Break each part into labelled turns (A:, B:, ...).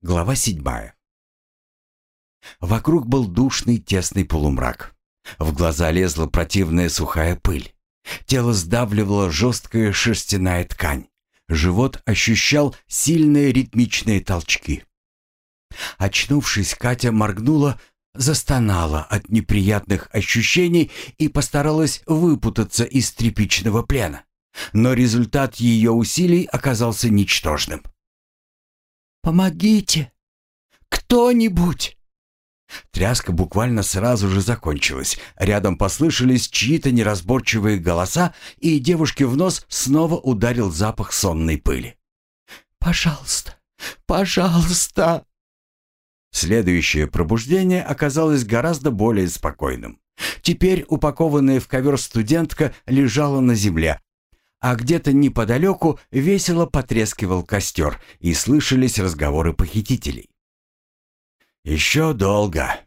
A: Глава седьмая. Вокруг был душный тесный полумрак. В глаза лезла противная сухая пыль. Тело сдавливала жесткая шерстяная ткань. Живот ощущал сильные ритмичные толчки. Очнувшись, Катя моргнула, застонала от неприятных ощущений и постаралась выпутаться из тряпичного плена. Но результат ее усилий оказался ничтожным.
B: «Помогите! Кто-нибудь!»
A: Тряска буквально сразу же закончилась. Рядом послышались чьи-то неразборчивые голоса, и девушке в нос снова ударил запах сонной пыли.
B: «Пожалуйста, пожалуйста!»
A: Следующее пробуждение оказалось гораздо более спокойным. Теперь упакованная в ковер студентка лежала на земле, а где-то неподалеку весело потрескивал костер, и слышались разговоры похитителей. «Еще долго.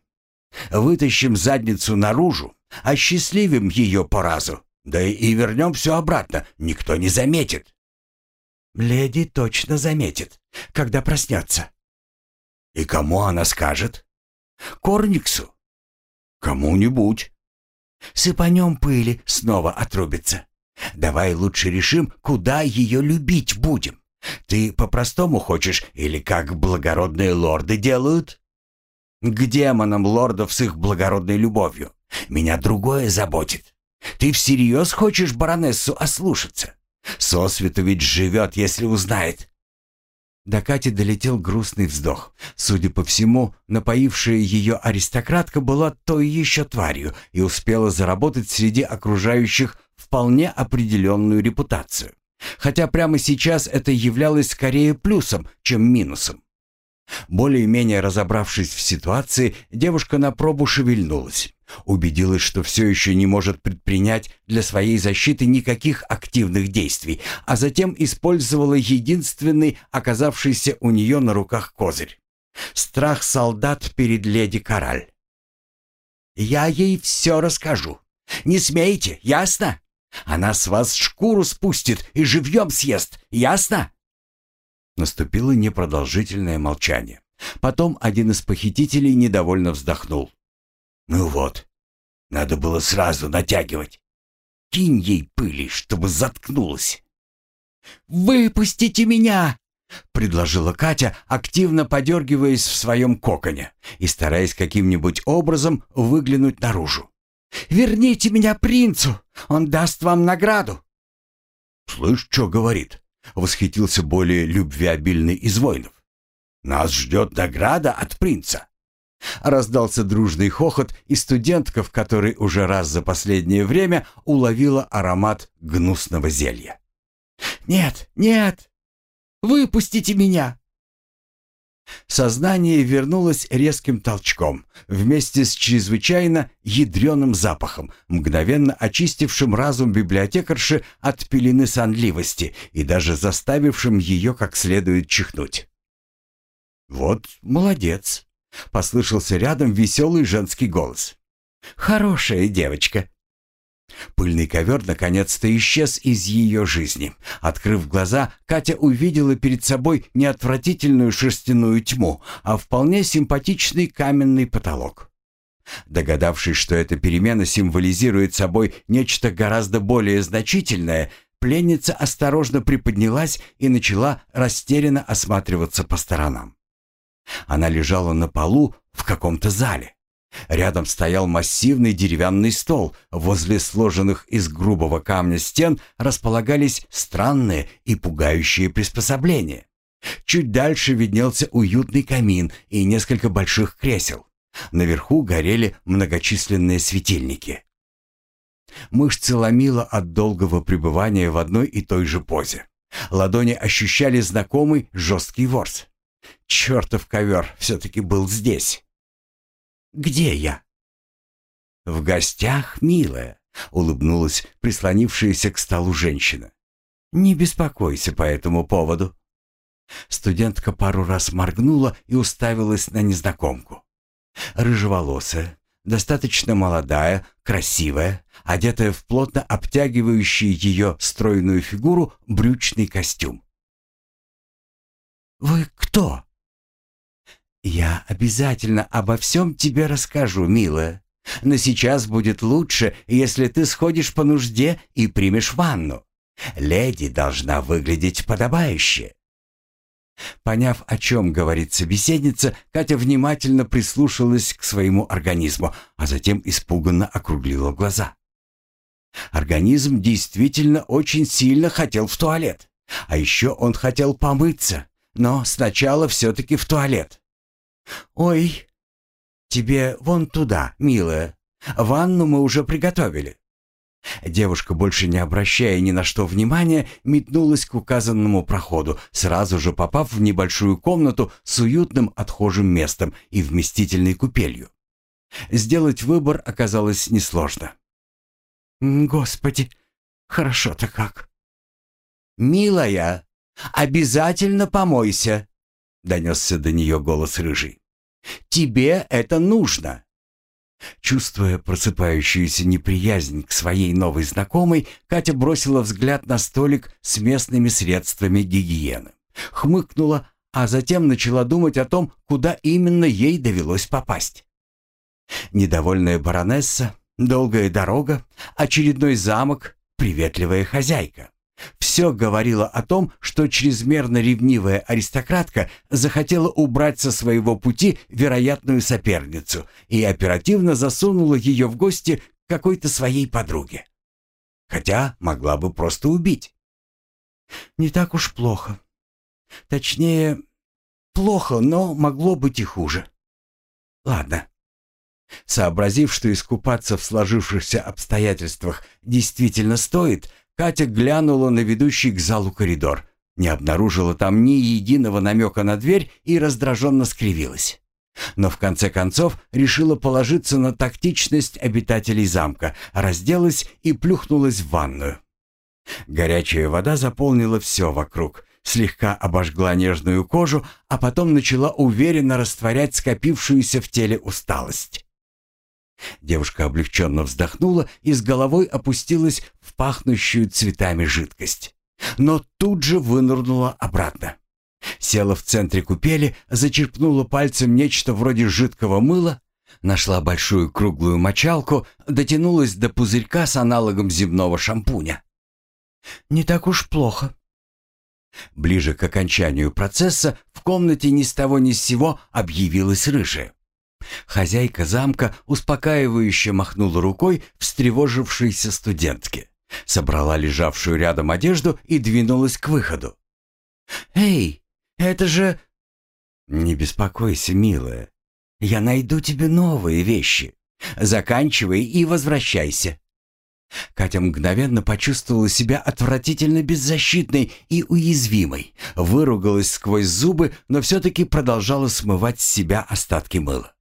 A: Вытащим задницу наружу, осчастливим ее по разу, да и вернем все обратно, никто не заметит». «Леди точно заметит, когда проснется». «И кому она скажет?» «Корниксу». «Кому-нибудь». «Сыпанем пыли, снова отрубится. Давай лучше решим, куда ее любить будем. Ты по-простому хочешь или как благородные лорды делают?» К демонам лордов с их благородной любовью. Меня другое заботит. Ты всерьез хочешь баронессу ослушаться? Сосвету ведь живет, если узнает. До Кати долетел грустный вздох. Судя по всему, напоившая ее аристократка была той еще тварью и успела заработать среди окружающих вполне определенную репутацию. Хотя прямо сейчас это являлось скорее плюсом, чем минусом. Более-менее разобравшись в ситуации, девушка на пробу шевельнулась. Убедилась, что все еще не может предпринять для своей защиты никаких активных действий, а затем использовала единственный оказавшийся у нее на руках козырь. Страх солдат перед леди Кораль. «Я ей все расскажу. Не смейте, ясно? Она с вас шкуру спустит и живьем съест, ясно?» Наступило непродолжительное молчание. Потом один из похитителей недовольно вздохнул. «Ну вот, надо было сразу натягивать. Кинь ей пыли, чтобы заткнулась». «Выпустите меня!» — предложила Катя, активно подергиваясь в своем коконе и стараясь каким-нибудь образом выглянуть наружу. «Верните меня принцу! Он даст вам награду!» «Слышь, что говорит?» — восхитился более любвеобильный из воинов. «Нас ждет награда от принца!» Раздался дружный хохот, и студентка, в которой уже раз за последнее время уловила аромат гнусного зелья. «Нет, нет! Выпустите меня!» Сознание вернулось резким толчком, вместе с чрезвычайно ядреным запахом, мгновенно очистившим разум библиотекарши от пелены сонливости и даже заставившим ее как следует чихнуть. «Вот молодец!» — послышался рядом веселый женский голос. «Хорошая девочка!» Пыльный ковер наконец-то исчез из ее жизни. Открыв глаза, Катя увидела перед собой не отвратительную шерстяную тьму, а вполне симпатичный каменный потолок. Догадавшись, что эта перемена символизирует собой нечто гораздо более значительное, пленница осторожно приподнялась и начала растерянно осматриваться по сторонам. Она лежала на полу в каком-то зале. Рядом стоял массивный деревянный стол. Возле сложенных из грубого камня стен располагались странные и пугающие приспособления. Чуть дальше виднелся уютный камин и несколько больших кресел. Наверху горели многочисленные светильники. Мышцы ломило от долгого пребывания в одной и той же позе. Ладони ощущали знакомый жесткий ворс. Чертов ковер все-таки был здесь. Где я?» «В гостях, милая», — улыбнулась прислонившаяся к столу женщина. «Не беспокойся по этому поводу». Студентка пару раз моргнула и уставилась на незнакомку. Рыжеволосая, достаточно молодая, красивая, одетая в плотно обтягивающий ее стройную фигуру брючный костюм. «Вы кто?» «Я обязательно обо всем тебе расскажу, милая. Но сейчас будет лучше, если ты сходишь по нужде и примешь ванну. Леди должна выглядеть подобающе». Поняв, о чем говорит собеседница, Катя внимательно прислушалась к своему организму, а затем испуганно округлила глаза. Организм действительно очень сильно хотел в туалет. А еще он хотел помыться, но сначала все-таки в туалет. «Ой, тебе вон туда, милая. Ванну мы уже приготовили». Девушка, больше не обращая ни на что внимания, метнулась к указанному проходу, сразу же попав в небольшую комнату с уютным отхожим местом и вместительной купелью. Сделать выбор оказалось несложно. «Господи, хорошо-то как!» «Милая, обязательно помойся!» — донесся до нее голос рыжий. «Тебе это нужно!» Чувствуя просыпающуюся неприязнь к своей новой знакомой, Катя бросила взгляд на столик с местными средствами гигиены. Хмыкнула, а затем начала думать о том, куда именно ей довелось попасть. Недовольная баронесса, долгая дорога, очередной замок, приветливая хозяйка. Все говорило о том, что чрезмерно ревнивая аристократка захотела убрать со своего пути вероятную соперницу и оперативно засунула ее в гости к какой-то своей подруге. Хотя могла бы просто убить. Не так уж плохо. Точнее, плохо, но могло быть и хуже. Ладно. Сообразив, что искупаться в сложившихся обстоятельствах действительно стоит, Катя глянула на ведущий к залу коридор, не обнаружила там ни единого намека на дверь и раздраженно скривилась. Но в конце концов решила положиться на тактичность обитателей замка, разделась и плюхнулась в ванную. Горячая вода заполнила все вокруг, слегка обожгла нежную кожу, а потом начала уверенно растворять скопившуюся в теле усталость. Девушка облегченно вздохнула и с головой опустилась в пахнущую цветами жидкость. Но тут же вынырнула обратно. Села в центре купели, зачерпнула пальцем нечто вроде жидкого мыла, нашла большую круглую мочалку, дотянулась до пузырька с аналогом земного шампуня. «Не так уж плохо». Ближе к окончанию процесса в комнате ни с того ни с сего объявилась рыжая. Хозяйка замка успокаивающе махнула рукой встревожившейся студентке, собрала лежавшую рядом одежду и двинулась к выходу. «Эй, это же...» «Не беспокойся, милая. Я найду тебе новые вещи. Заканчивай и возвращайся». Катя мгновенно почувствовала себя отвратительно беззащитной и уязвимой, выругалась сквозь зубы, но все-таки продолжала смывать с себя остатки мыла.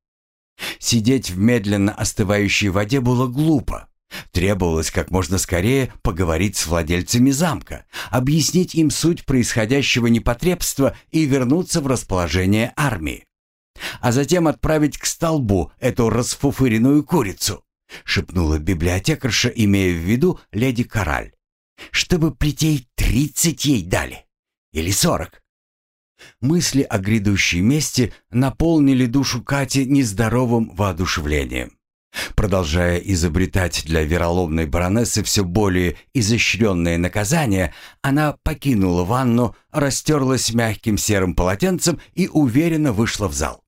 A: Сидеть в медленно остывающей воде было глупо. Требовалось как можно скорее поговорить с владельцами замка, объяснить им суть происходящего непотребства и вернуться в расположение армии. А затем отправить к столбу эту расфуфыренную курицу, шепнула библиотекарша, имея в виду леди Кораль. Чтобы плетей тридцать ей дали. Или сорок. Мысли о грядущей мести наполнили душу Кати нездоровым воодушевлением. Продолжая изобретать для вероломной баронессы все более изощренные наказания, она покинула ванну, растерлась мягким серым полотенцем и уверенно вышла в зал.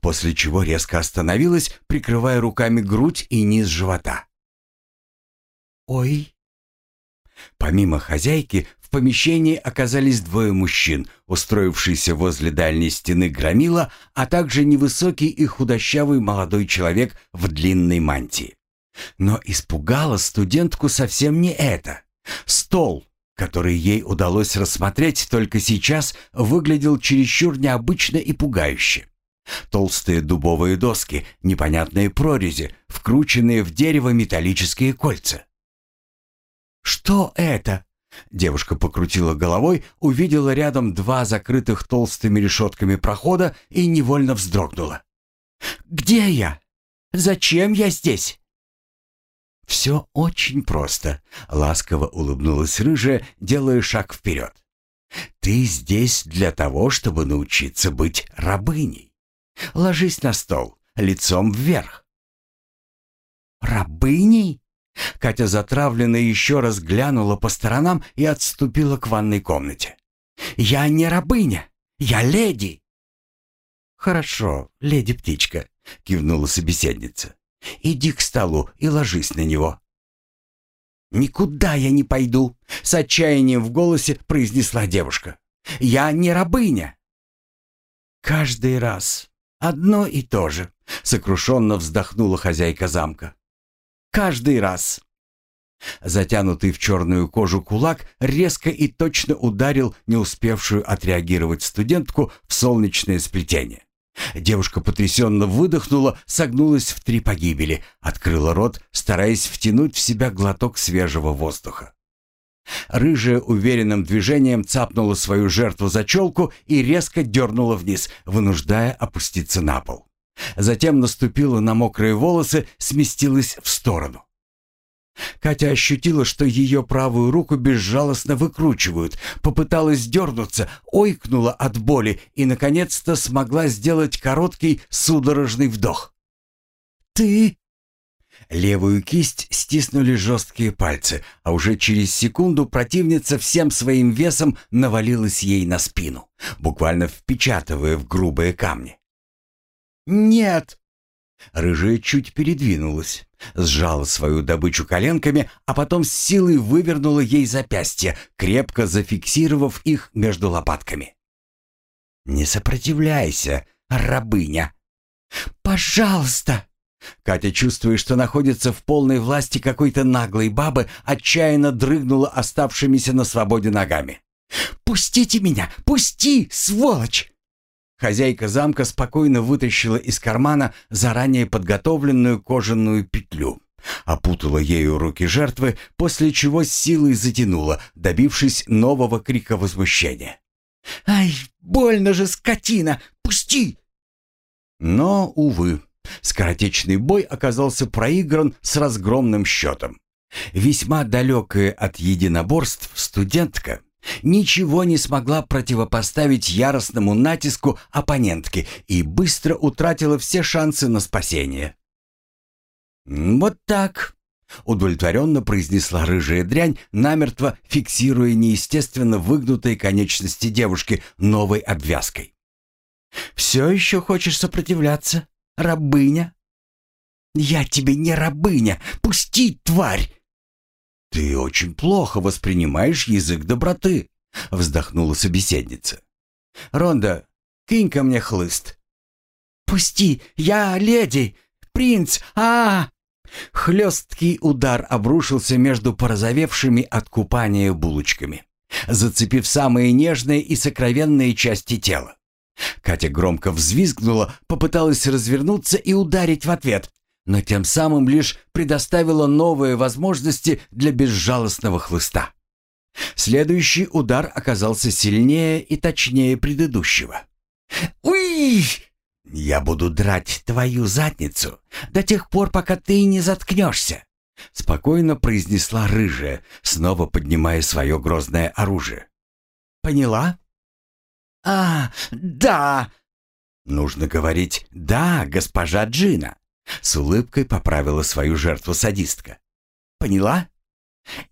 A: После чего резко остановилась, прикрывая руками грудь и низ живота. «Ой!» Помимо хозяйки, помещении оказались двое мужчин, устроившийся возле дальней стены громила, а также невысокий и худощавый молодой человек в длинной мантии. Но испугало студентку совсем не это. Стол, который ей удалось рассмотреть только сейчас, выглядел чересчур необычно и пугающе. Толстые дубовые доски, непонятные прорези, вкрученные в дерево металлические кольца. «Что это?» Девушка покрутила головой, увидела рядом два закрытых толстыми решетками прохода и невольно вздрогнула. «Где я? Зачем я здесь?» «Все очень просто», — ласково улыбнулась рыжая, делая шаг вперед. «Ты здесь для того, чтобы научиться быть рабыней. Ложись на стол, лицом вверх».
B: «Рабыней?»
A: Катя затравленно еще раз глянула по сторонам и отступила к ванной комнате.
B: «Я не рабыня, я леди!»
A: «Хорошо, леди-птичка», — кивнула собеседница. «Иди к столу и ложись на него».
B: «Никуда я не пойду», — с отчаянием в голосе произнесла девушка. «Я не рабыня».
A: «Каждый раз одно и то же», — сокрушенно вздохнула хозяйка замка. «Каждый раз». Затянутый в черную кожу кулак резко и точно ударил не успевшую отреагировать студентку в солнечное сплетение. Девушка потрясенно выдохнула, согнулась в три погибели, открыла рот, стараясь втянуть в себя глоток свежего воздуха. Рыжая уверенным движением цапнула свою жертву за челку и резко дернула вниз, вынуждая опуститься на пол. Затем наступила на мокрые волосы, сместилась в сторону. Катя ощутила, что ее правую руку безжалостно выкручивают, попыталась дернуться, ойкнула от боли и, наконец-то, смогла сделать короткий судорожный вдох. «Ты...» Левую кисть стиснули жесткие пальцы, а уже через секунду противница всем своим весом навалилась ей на спину, буквально впечатывая в грубые камни. «Нет!» Рыжая чуть передвинулась, сжала свою добычу коленками, а потом с силой вывернула ей запястье, крепко зафиксировав их между лопатками. «Не сопротивляйся, рабыня!» «Пожалуйста!» Катя, чувствуя, что находится в полной власти какой-то наглой бабы, отчаянно дрыгнула оставшимися на свободе ногами. «Пустите меня! Пусти, сволочь!» Хозяйка замка спокойно вытащила из кармана заранее подготовленную кожаную петлю, опутала ею руки жертвы, после чего с силой затянула, добившись нового крика возмущения. «Ай, больно же, скотина! Пусти!» Но, увы, скоротечный бой оказался проигран с разгромным счетом. Весьма далекая от единоборств студентка ничего не смогла противопоставить яростному натиску оппонентки и быстро утратила все шансы на спасение. «Вот так», — удовлетворенно произнесла рыжая дрянь, намертво фиксируя неестественно выгнутые конечности девушки новой обвязкой. «Все еще хочешь сопротивляться, рабыня?» «Я тебе не рабыня! Пусти, тварь!» «Ты очень плохо воспринимаешь язык доброты», — вздохнула собеседница. «Ронда, кинь ко мне хлыст». «Пусти, я леди, принц, а, -а, Хлесткий удар обрушился между порозовевшими от купания булочками, зацепив самые нежные и сокровенные части тела. Катя громко взвизгнула, попыталась развернуться и ударить в ответ, но тем самым лишь предоставила новые возможности для безжалостного хлыста. Следующий удар оказался сильнее и точнее предыдущего. «Уй! Я буду драть твою задницу до тех пор, пока ты не заткнешься!» Спокойно произнесла рыжая, снова поднимая свое грозное оружие. «Поняла?» «А, да!» «Нужно говорить «да, госпожа Джина», с улыбкой поправила свою жертву садистка. «Поняла?»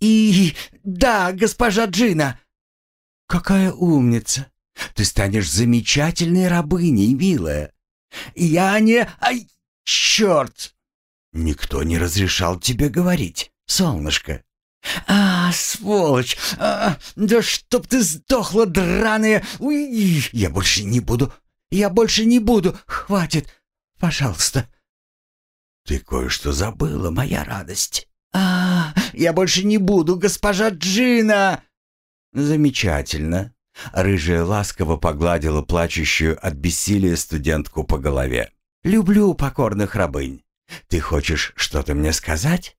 A: «И... да, госпожа Джина!» «Какая умница! Ты станешь замечательной рабыней, милая!» «Я не... Ай, черт!» «Никто не разрешал тебе говорить, солнышко!» «А, сволочь! А, да чтоб ты сдохла, драная! Уй, я больше не буду! Я больше не буду! Хватит! Пожалуйста!» «Ты кое-что забыла, моя радость!» «А, я больше не буду, госпожа Джина!» «Замечательно!» Рыжая ласково погладила плачущую от бессилия студентку по голове. «Люблю покорных рабынь. Ты хочешь что-то мне сказать?»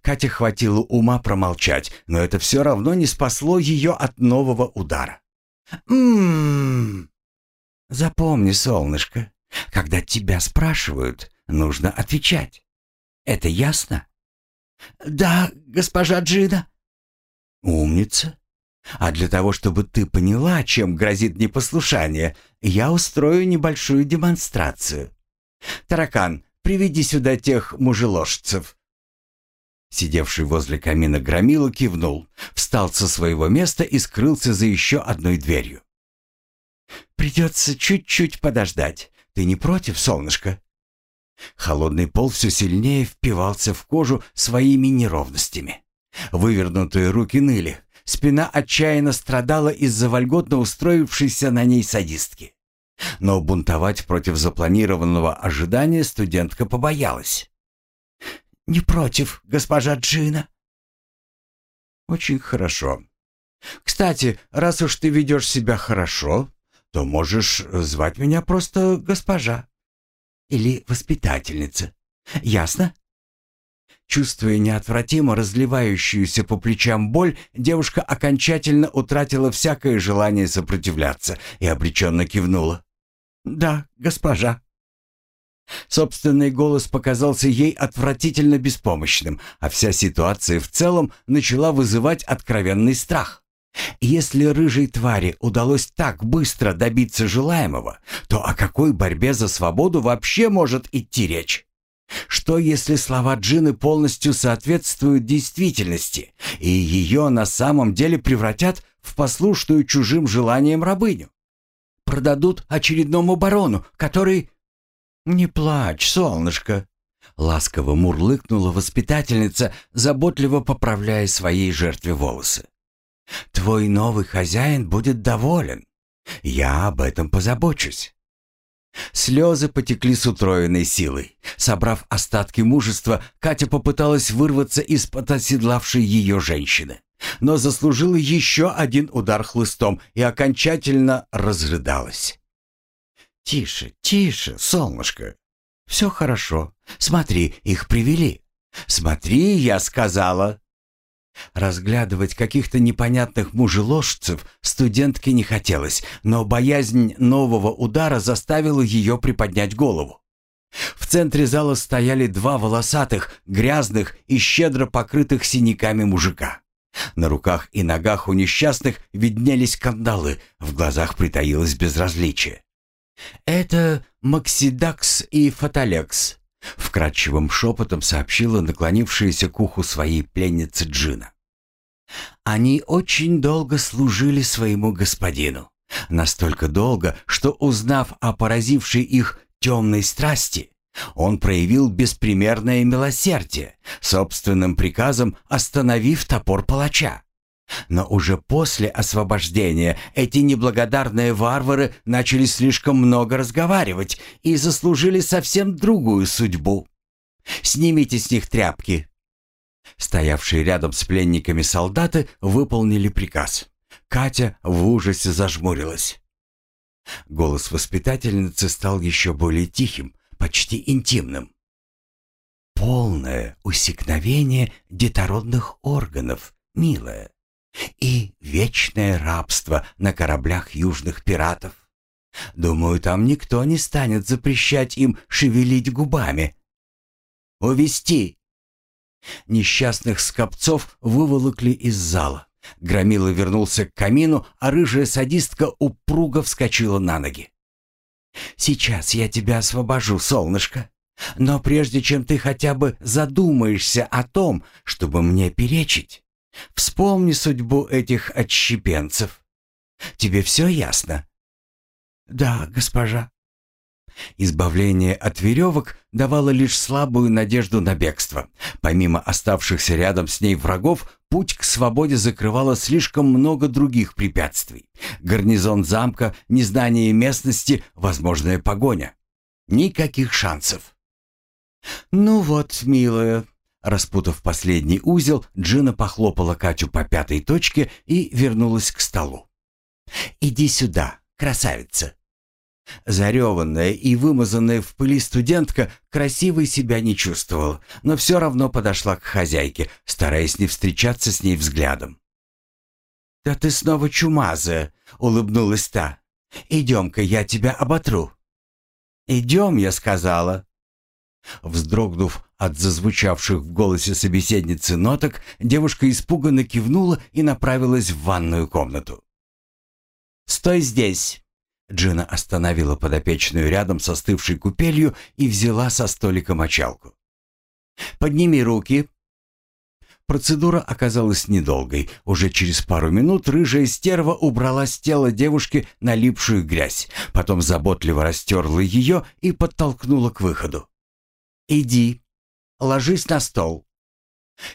A: Катя хватило ума промолчать, но это все равно не спасло ее от нового удара. «М-м-м...» «Запомни, солнышко, когда тебя спрашивают, нужно отвечать. Это ясно?» «Да, госпожа Джина». «Умница.
B: А для того, чтобы ты поняла, чем грозит непослушание, я устрою небольшую демонстрацию. Таракан, приведи сюда тех мужеложцев». Сидевший возле камина Громила кивнул, встал со своего места и скрылся за еще одной дверью. «Придется чуть-чуть подождать. Ты не против, солнышко?» Холодный пол все сильнее впивался в кожу своими неровностями. Вывернутые руки ныли, Спина отчаянно страдала из-за вольготно устроившейся на ней садистки. Но бунтовать против запланированного ожидания студентка побоялась. «Не против, госпожа Джина?» «Очень хорошо. Кстати, раз уж ты ведешь себя хорошо, то можешь звать меня просто госпожа. Или воспитательница. Ясно?» Чувствуя неотвратимо разливающуюся по плечам боль, девушка окончательно утратила всякое желание сопротивляться и обреченно кивнула. «Да, госпожа». Собственный голос показался ей отвратительно беспомощным, а вся ситуация в целом начала вызывать откровенный страх. Если рыжей твари удалось так быстро добиться желаемого, то о какой борьбе за свободу вообще может идти речь? Что если слова Джины полностью соответствуют действительности, и ее на самом деле превратят в послушную чужим желаниям рабыню? Продадут очередному барону, который... «Не плачь, солнышко!» Ласково мурлыкнула воспитательница, заботливо поправляя своей жертве волосы. «Твой новый хозяин будет доволен. Я об этом позабочусь. Слезы потекли с утроенной силой. Собрав остатки мужества, Катя попыталась вырваться из-под оседлавшей ее женщины, но заслужила еще один удар хлыстом и окончательно разрыдалась. «Тише, тише, солнышко. Все хорошо. Смотри, их привели. Смотри, я сказала». Разглядывать каких-то непонятных мужеложцев студентке не хотелось, но боязнь нового удара заставила ее приподнять голову. В центре зала стояли два волосатых, грязных и щедро покрытых синяками мужика. На руках и ногах у несчастных виднелись кандалы, в глазах притаилось безразличие. «Это Максидакс и Фаталекс», Вкрадчивым шепотом сообщила наклонившаяся к уху своей пленницы Джина. Они очень долго служили своему господину. Настолько долго, что, узнав о поразившей их темной страсти, он проявил беспримерное милосердие, собственным приказом остановив топор палача. Но уже после освобождения эти неблагодарные варвары начали слишком много разговаривать и заслужили совсем другую судьбу. «Снимите с них тряпки!» Стоявшие рядом с пленниками солдаты выполнили приказ. Катя в ужасе зажмурилась. Голос воспитательницы стал еще более тихим, почти интимным. «Полное усекновение детородных органов, милая и вечное рабство на кораблях южных пиратов. Думаю, там никто не станет запрещать им шевелить губами. Увести. Несчастных скопцов выволокли из зала. Громила вернулся к камину, а рыжая садистка упруго вскочила на ноги. «Сейчас я тебя освобожу, солнышко. Но прежде чем ты хотя бы задумаешься о том, чтобы мне перечить, Вспомни судьбу этих отщепенцев. Тебе все ясно?» «Да, госпожа». Избавление от веревок давало лишь слабую надежду на бегство. Помимо оставшихся рядом с ней врагов, путь к свободе закрывало слишком много других препятствий. Гарнизон замка, незнание местности, возможная погоня. Никаких шансов. «Ну вот, милая, Распутав последний узел, Джина похлопала Катю по пятой точке и вернулась к столу. «Иди сюда, красавица!» Зареванная и вымазанная в пыли студентка красивой себя не чувствовала, но все равно подошла к хозяйке, стараясь не встречаться с ней взглядом. «Да ты снова чумазая!» — улыбнулась та. «Идем-ка, я тебя оботру». «Идем», — я сказала.
A: Вздрогнув от зазвучавших в голосе собеседницы ноток, девушка испуганно кивнула и направилась в ванную комнату. «Стой здесь!» Джина остановила подопечную рядом со остывшей купелью и взяла со столика мочалку. «Подними руки!» Процедура оказалась недолгой. Уже через пару минут рыжая стерва убрала с тела девушки налипшую грязь, потом заботливо растерла ее и подтолкнула к выходу. «Иди, ложись на стол».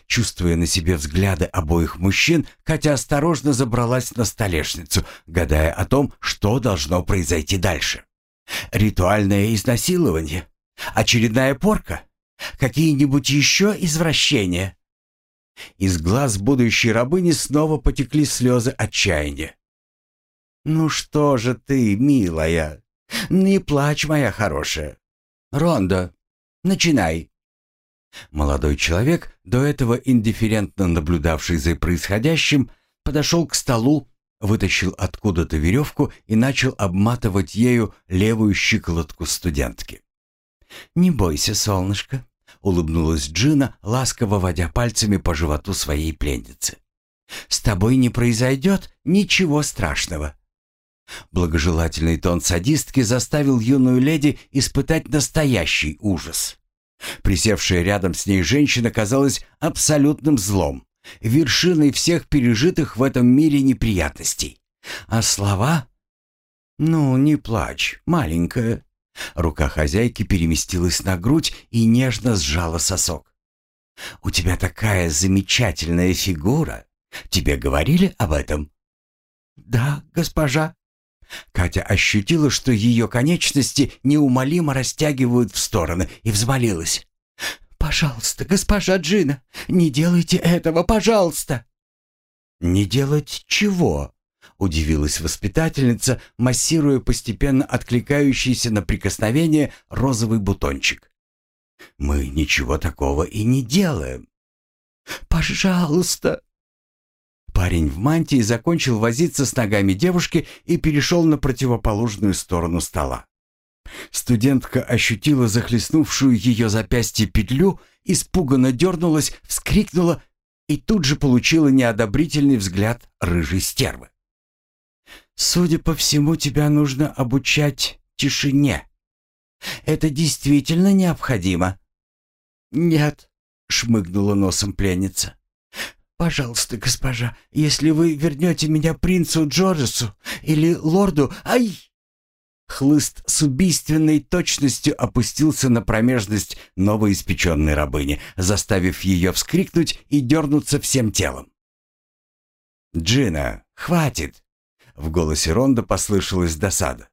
A: Чувствуя на себе взгляды обоих мужчин, Катя осторожно забралась на столешницу, гадая о том, что должно произойти дальше. Ритуальное изнасилование? Очередная порка? Какие-нибудь еще извращения? Из глаз будущей рабыни снова потекли слезы отчаяния. «Ну что же ты, милая? Не плачь, моя хорошая. Ронда, начинай». Молодой человек, до этого индифферентно наблюдавший за происходящим, подошел к столу, вытащил откуда-то веревку и начал обматывать ею левую щиколотку студентки. «Не бойся, солнышко», — улыбнулась Джина, ласково водя пальцами по животу своей пленницы. «С тобой не произойдет ничего страшного». Благожелательный тон садистки заставил юную леди испытать настоящий ужас. Присевшая рядом с ней женщина казалась абсолютным злом, вершиной всех пережитых в этом мире неприятностей. А слова? «Ну, не плачь, маленькая». Рука хозяйки переместилась на грудь и нежно сжала сосок. «У тебя такая замечательная фигура. Тебе говорили об этом?» «Да, госпожа», Катя ощутила, что ее конечности неумолимо растягивают в стороны, и взмолилась. «Пожалуйста, госпожа Джина, не делайте этого, пожалуйста!» «Не делать чего?» — удивилась воспитательница, массируя постепенно откликающийся на прикосновение розовый бутончик. «Мы ничего такого и не делаем». «Пожалуйста!» Парень в мантии закончил возиться с ногами девушки и перешел на противоположную сторону стола. Студентка ощутила захлестнувшую ее запястье петлю, испуганно дернулась, вскрикнула и тут же получила неодобрительный взгляд рыжей стервы. «Судя по всему, тебя нужно обучать тишине. Это действительно необходимо?» «Нет», — шмыгнула носом пленница. «Пожалуйста, госпожа, если вы вернете меня принцу Джорджесу или лорду... Ай!» Хлыст с убийственной точностью опустился на промежность новоиспеченной рабыни, заставив ее вскрикнуть и дернуться всем телом. «Джина, хватит!» В голосе Ронда послышалась досада.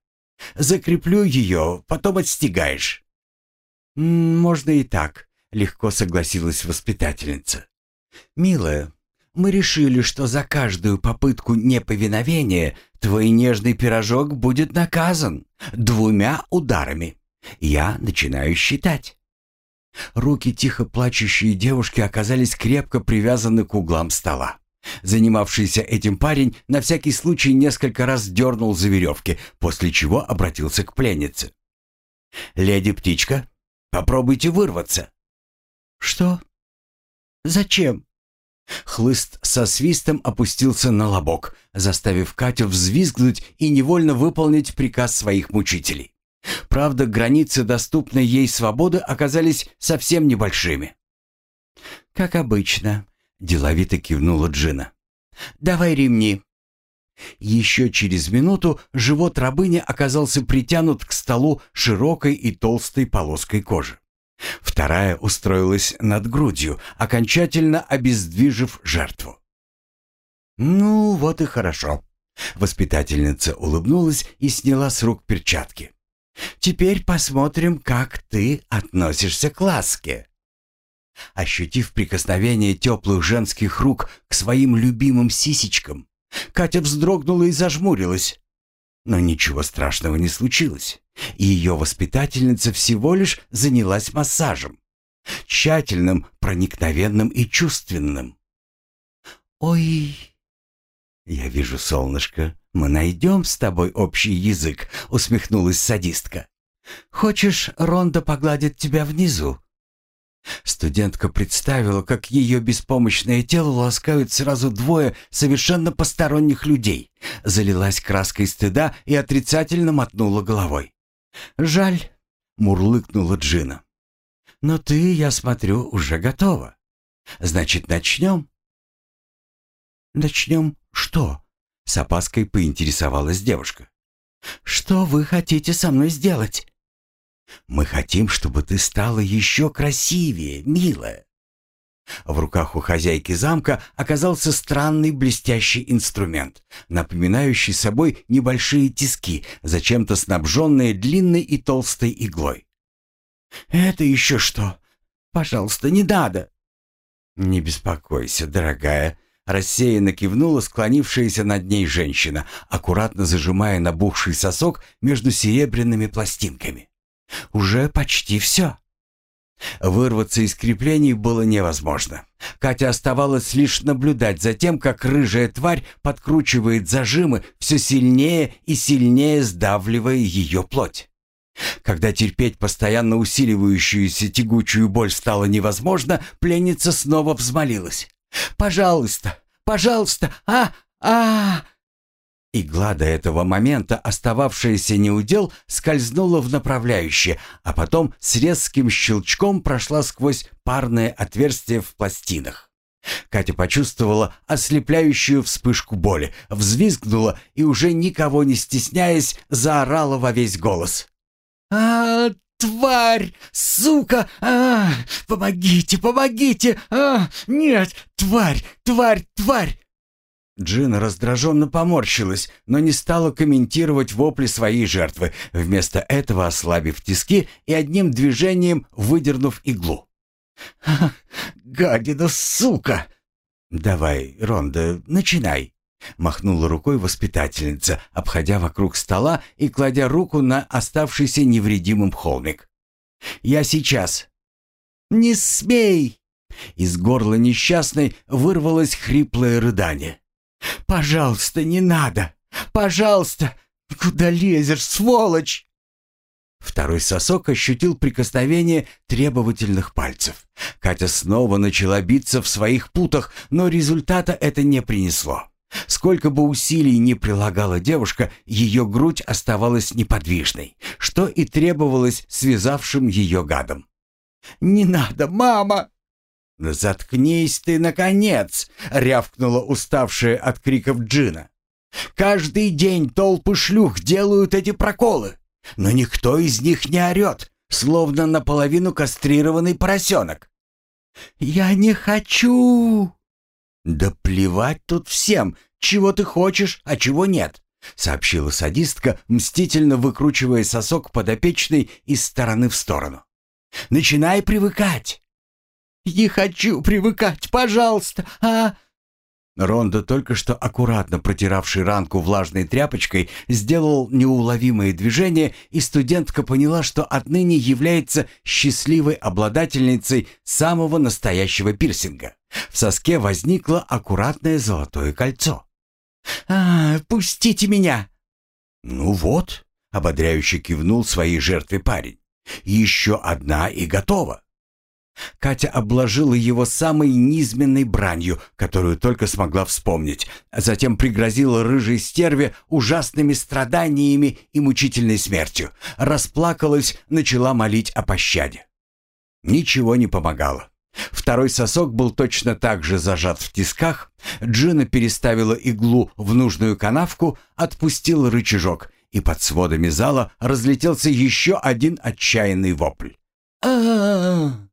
A: «Закреплю ее, потом отстигаешь». «Можно и так», — легко согласилась воспитательница. «Милая, мы решили, что за каждую попытку неповиновения твой нежный пирожок будет наказан двумя ударами. Я начинаю считать. Руки тихо плачущей девушки оказались крепко привязаны к углам стола. Занимавшийся этим парень на всякий случай несколько раз дернул за веревки, после чего обратился к пленнице. «Леди Птичка, попробуйте вырваться». «Что? Зачем?» Хлыст со свистом опустился на лобок, заставив Катю взвизгнуть и невольно выполнить приказ своих мучителей. Правда, границы доступной ей свободы оказались совсем небольшими. «Как обычно», — деловито кивнула Джина. «Давай ремни». Еще через минуту живот рабыни оказался притянут к столу широкой и толстой полоской кожи. Вторая устроилась над грудью, окончательно обездвижив жертву. «Ну, вот и хорошо». Воспитательница улыбнулась и сняла с рук перчатки. «Теперь посмотрим, как ты относишься к ласке». Ощутив прикосновение теплых женских рук к своим любимым сисечкам, Катя вздрогнула и зажмурилась. Но ничего страшного не случилось. Ее воспитательница всего лишь занялась массажем. Тщательным, проникновенным и чувственным. «Ой!» «Я вижу, солнышко, мы найдем с тобой общий язык», — усмехнулась садистка.
B: «Хочешь, Ронда погладит тебя внизу?» Студентка представила, как ее беспомощное тело ласкают сразу двое совершенно посторонних людей. Залилась краской стыда и отрицательно мотнула головой. «Жаль», — мурлыкнула Джина. «Но ты, я смотрю, уже готова. Значит, начнем?» «Начнем что?» — с опаской поинтересовалась девушка. «Что вы хотите со мной сделать?» Мы хотим, чтобы ты стала еще красивее, милая. В руках у хозяйки замка оказался странный блестящий инструмент, напоминающий собой небольшие тиски, зачем-то снабженные длинной и толстой иглой. «Это еще что? Пожалуйста, не надо!» «Не беспокойся, дорогая», — рассеянно кивнула склонившаяся над ней женщина, аккуратно зажимая набухший сосок между серебряными пластинками. Уже почти все. Вырваться из креплений было невозможно. Катя оставалось лишь наблюдать за тем, как рыжая тварь подкручивает зажимы, все сильнее и сильнее сдавливая ее плоть. Когда терпеть постоянно усиливающуюся тягучую боль стало невозможно, пленница снова взмолилась. «Пожалуйста, пожалуйста, а, а, Игла до этого момента, остававшаяся неудел, скользнула в направляющее, а потом с резким щелчком прошла сквозь парное отверстие в пластинах. Катя почувствовала ослепляющую вспышку боли, взвизгнула и уже никого не стесняясь, заорала во весь голос. «А, тварь! Сука! А, помогите, помогите! А, нет! Тварь, тварь, тварь! Джина раздраженно поморщилась, но не стала комментировать вопли своей жертвы, вместо этого ослабив тиски и одним движением выдернув иглу. «Гадина, сука!» «Давай, Ронда, начинай!» Махнула рукой воспитательница, обходя вокруг стола и кладя руку на оставшийся невредимым холмик. «Я сейчас!» «Не смей!» Из горла несчастной вырвалось хриплое рыдание. «Пожалуйста, не надо! Пожалуйста! Куда лезешь, сволочь?» Второй сосок ощутил прикосновение требовательных пальцев. Катя снова начала биться в своих путах, но результата это не принесло. Сколько бы усилий ни прилагала девушка, ее грудь оставалась неподвижной, что и требовалось связавшим ее гадом. «Не надо, мама!» «Заткнись ты, наконец!» — рявкнула уставшая от криков Джина. «Каждый день толпы шлюх делают эти проколы, но никто из них не орет, словно наполовину кастрированный поросенок». «Я не хочу!» «Да плевать тут всем, чего ты хочешь, а чего нет», — сообщила садистка, мстительно выкручивая сосок подопечной из стороны в сторону. «Начинай привыкать. «Не хочу привыкать, пожалуйста, а...» Ронда, только что аккуратно протиравший ранку влажной тряпочкой, сделал неуловимые движения, и студентка поняла, что отныне является счастливой обладательницей самого настоящего пирсинга. В соске возникло аккуратное золотое кольцо. «А, пустите меня!» «Ну вот», — ободряюще кивнул своей жертве парень, — «еще одна и готова». Катя обложила его самой низменной бранью, которую только смогла вспомнить, а затем пригрозила рыжей стерве ужасными страданиями и мучительной смертью. Расплакалась, начала молить о пощаде. Ничего не помогало. Второй сосок был точно так же зажат в тисках. Джина переставила иглу в нужную канавку, отпустила рычажок, и под сводами зала разлетелся еще один отчаянный вопль. а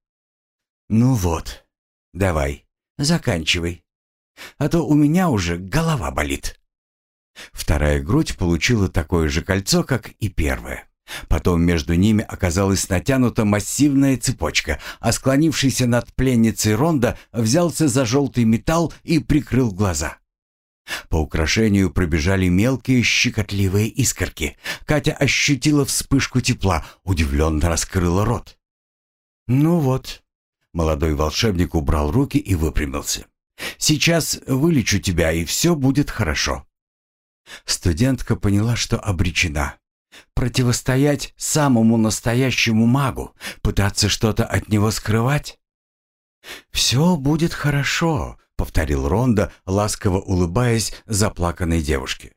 B: «Ну вот, давай, заканчивай. А то у меня уже голова болит». Вторая грудь получила такое же кольцо, как и первая. Потом между ними оказалась натянута массивная цепочка, а склонившийся над пленницей Ронда взялся за желтый металл и прикрыл глаза. По украшению пробежали мелкие щекотливые искорки. Катя ощутила вспышку тепла, удивленно раскрыла рот. «Ну вот, Молодой волшебник убрал руки и выпрямился. «Сейчас вылечу тебя, и все будет хорошо». Студентка поняла, что обречена.
A: Противостоять самому настоящему магу, пытаться что-то от него скрывать? «Все будет хорошо», — повторил Ронда, ласково улыбаясь заплаканной девушке.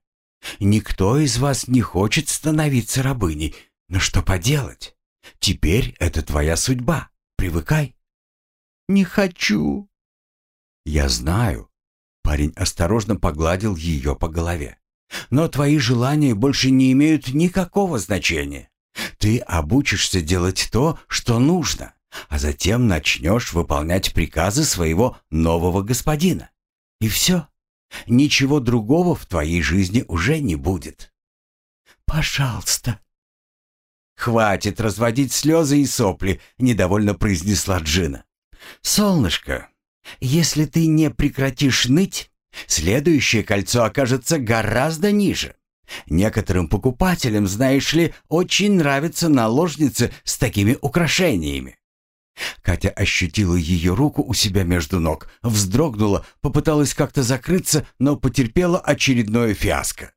A: «Никто из вас не хочет становиться рабыней, но что поделать? Теперь это твоя судьба. Привыкай». «Не хочу». «Я знаю». Парень осторожно погладил ее по голове. Но твои желания больше не имеют никакого значения. Ты обучишься делать то, что нужно, а затем начнешь выполнять приказы своего нового господина. И все. Ничего другого в твоей жизни уже не будет. Пожалуйста. Хватит разводить слезы и сопли, недовольно произнесла Джина. Солнышко, если ты не прекратишь ныть, Следующее кольцо окажется гораздо ниже. Некоторым покупателям, знаешь ли, очень нравятся наложницы с такими украшениями. Катя ощутила ее руку у себя между ног, вздрогнула, попыталась как-то закрыться, но потерпела очередное фиаско.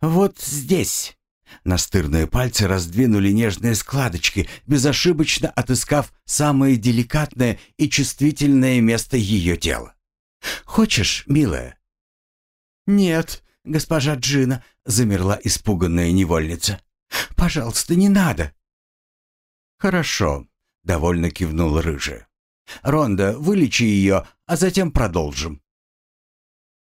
A: «Вот здесь». Настырные пальцы раздвинули нежные складочки, безошибочно отыскав самое деликатное и чувствительное место ее тела. Хочешь, милая?» «Нет, госпожа Джина», — замерла испуганная невольница. «Пожалуйста, не надо». «Хорошо», — довольно кивнула рыжая. «Ронда, вылечи ее, а затем продолжим».